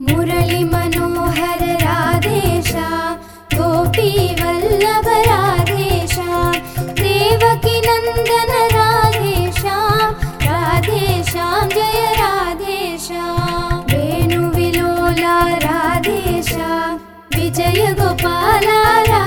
मुरलीमनोहर राधेशा गोपी वल्लभ राधेशा देवकीनन्दन राधेशा राधेशा जय राधेशा वेणुविलोला राधेशा विजयगोपालारा